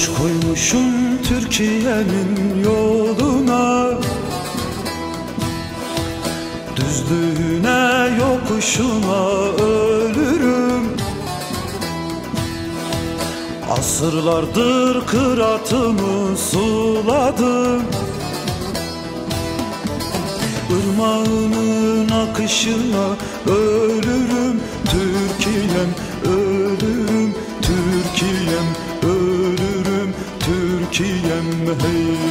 Taş koymuşum Türkiye'nin yoluna. Düzlüğüne yokuşuna ölürüm. Asırlardır kıratımı suladım. Irmağının akışına ölürüm hey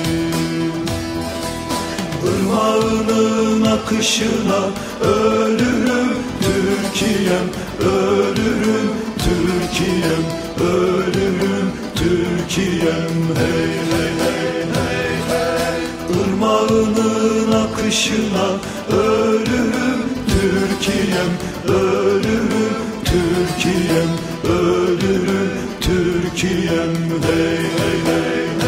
Irmağının akışına ölürüm Türkiye'm ölürüm Türkiye'm ölürüm Türkiye'm. Hey hey hey hey hey. Irmağının akışına ölürüm Türkiye'm ölürüm Türkiye'm ölürüm Türkiye'm. Hey hey hey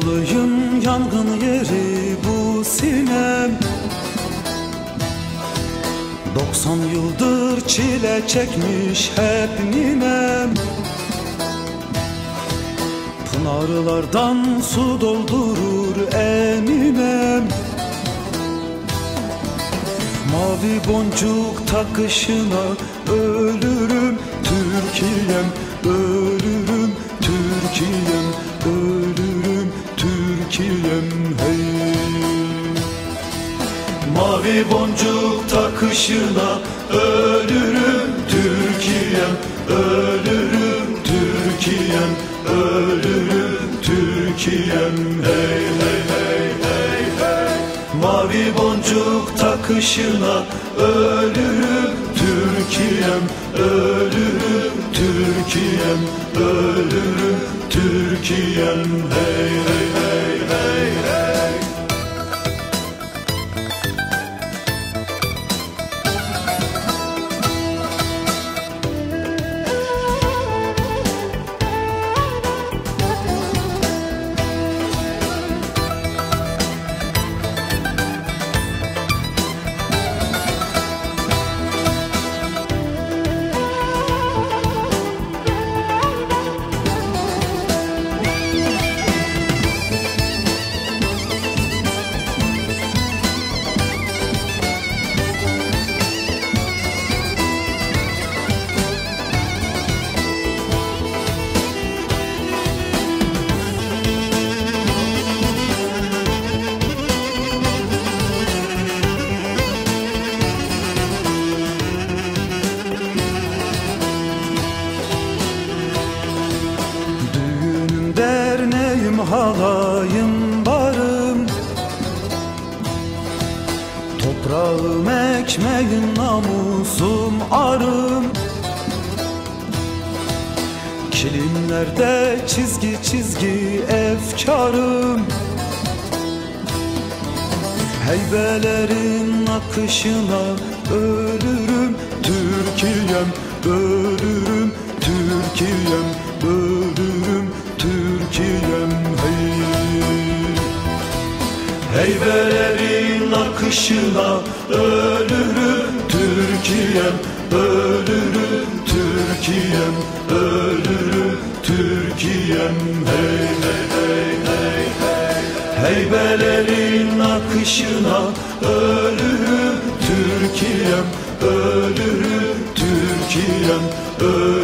Sevdalıyım yangın yeri bu sinem. 90 yıldır çile çekmiş hep ninem. Pınarlardan su doldurur eminem Mavi boncuk takışına ölürüm Türkiye'm ölürüm Türkiye'm Mavi boncuk takışına ölürüm Türkiye'm ölürüm Türkiye'm ölürüm Türkiye'm. Hey hey hey hey hey. Mavi boncuk takışına ölürüm Türkiye'm ölürüm Türkiye'm ölürüm Türkiye'm. Hey hey hey halayım barım Toprağım ekmeğim namusum arım. Kilimlerde çizgi çizgi efkarım. Heybelerin akışına ölürüm. Türkiye'm ölürüm. Türkiye'm ölürüm Türkiye'm hey Heybelerin akışına ölürüm Türkiye'm ölürüm Türkiye'm ölürüm Türkiye'm hey hey hey hey hey Heybelerin akışına ölürüm Türkiye'm ölürüm Türkiye'm ölürüm hey